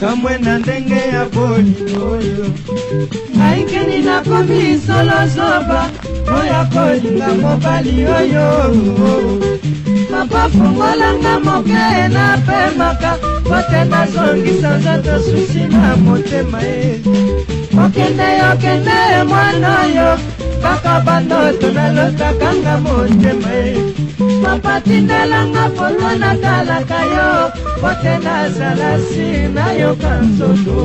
kamwe na ndenge ya bolingo oyo naikeni nakomi solozoba oyo kolinga mobali oyo papa fungolanga moke na pemaka pote nazongisa nzoto susi na motema ye okende yokende mwana yo kaka bandoto nalotakanga motema ye papa tindelanga polwa natalaka yo pote nazala si nayoka nzoto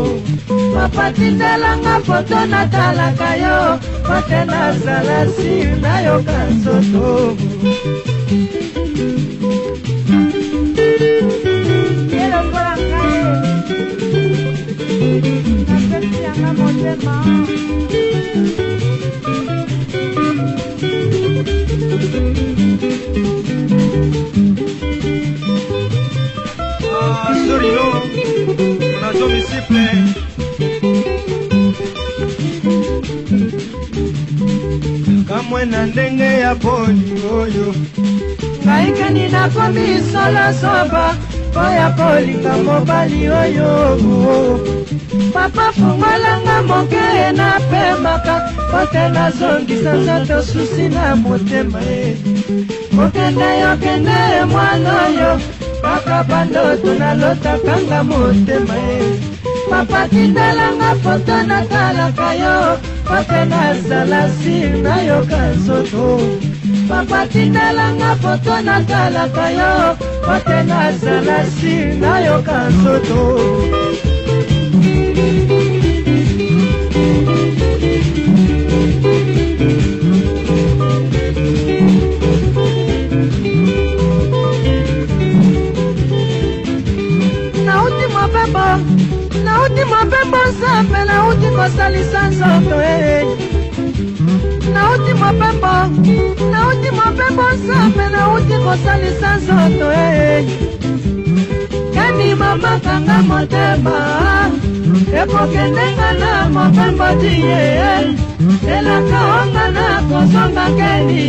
papa tindelanga foto natalaka yo pote nazala si nayoka nzoto Thank you. kamwe na ndenge ya poni oyo naikani nakomi solosoba mpo ya kolinga mobali oyo papa fungolanga moke napemaka mpo te nazongisa nzoto susi na motema ye kokende yokende mwana oyo kaka bandoto nalotakanga motema ye papa tindelanga foto natalaka yo mpote nazala sir nayoka nzoto papa tindelanga foto natalaka yo mpote nazala sir nayoka nzoto nauti mobembo nauti mobembo nzambe kosalisa nzoto e nauti mobembo nauti mobembo nsambe nauti kosalisa nzoto e eh. kani mamakanga motema ekokendenga na mobembo diye eh. elaka onga na kozonga keni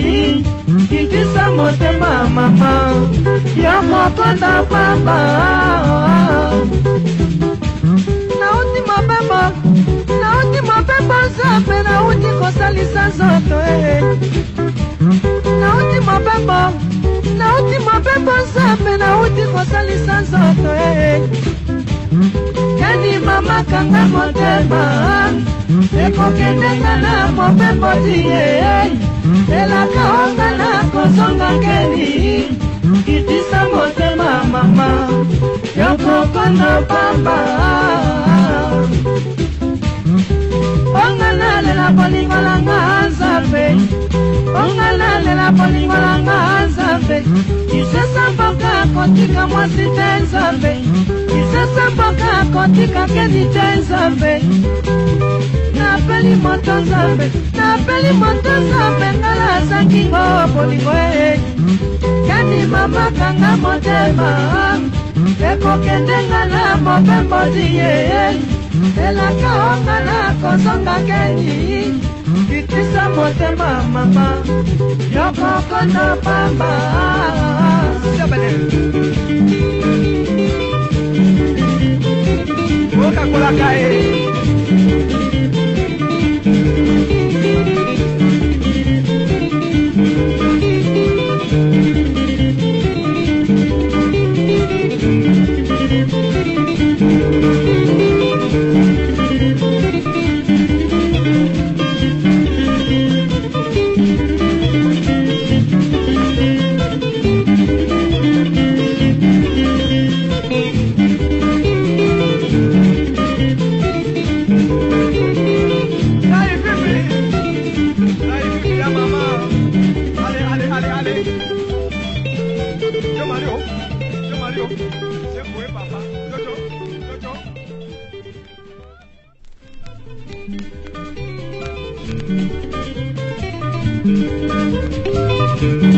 kikisa motema mama yo mokonda pamba bonso mpe nauti kosalisa nzoto e nauti mobembo nauti mobembo nzo mpe nauti kosalisa nzoto e eh. kani mama kanga motema eh. ekokendeka na mobembo tie elaka onga na kozonga keni kitisa motema mama yokokondo pamba nalela bolingo nanga nzambe lisese mboka kotika mwasi te nzambe lisese mboka kotika kedi te nzambe napeli moto nzambe napeli moto nzambe ngala asangingo bolingo e kani mama kanga motema ekokende ngala mobembodi ye elaka kaoma na kozonga keli kitisa motema mama yoko na pamba okakolaka e thank you Thank you.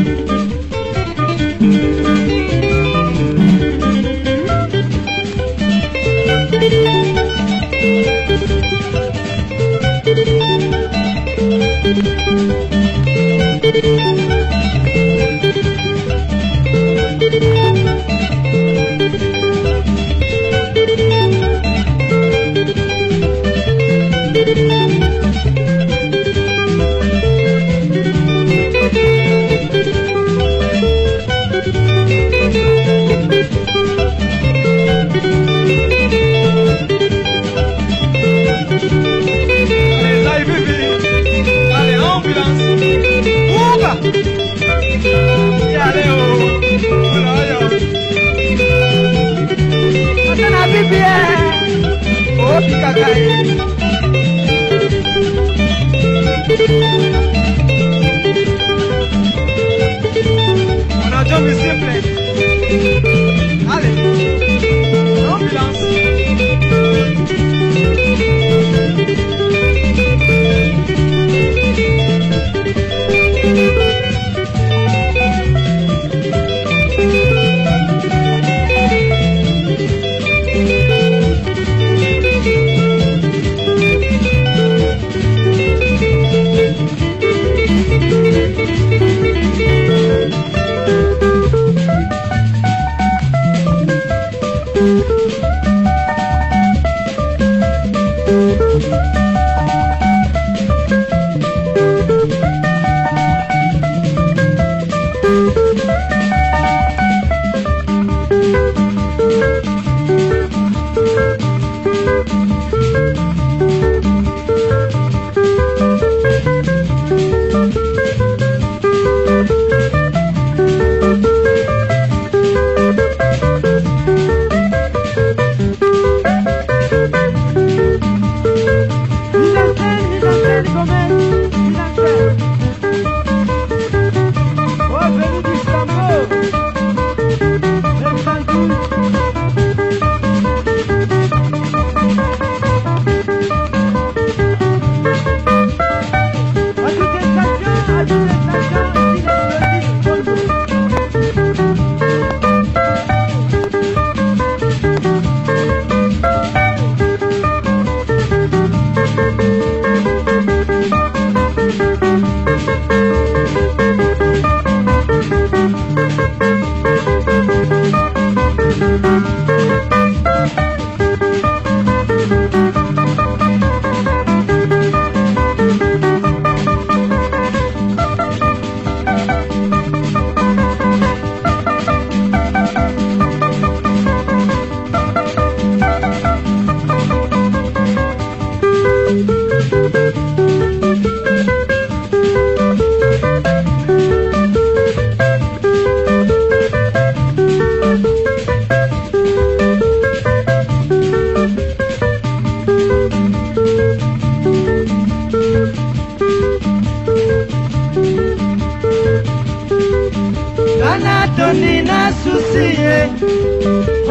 lisusu ye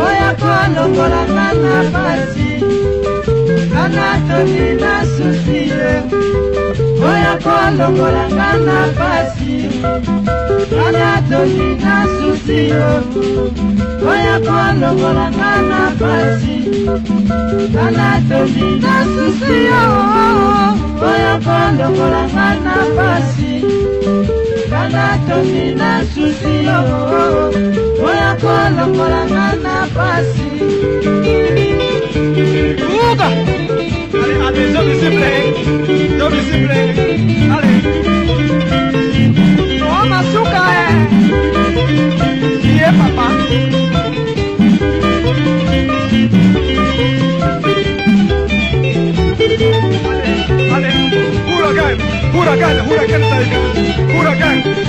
oya kolongolanga na pasi kana tondi na susi ye oya kolongolanga na pasi kana tondi na susi yo oya kolongolanga na pasi kana tondi na susi yo oya kolongolanga na pasi yanga tongi na susi oh. oya kolongolanga na pasi Muka! Allez, à mes hommes, s'il vous plaît! Hommes, s'il vous plaît! huracán, huracán, huracán.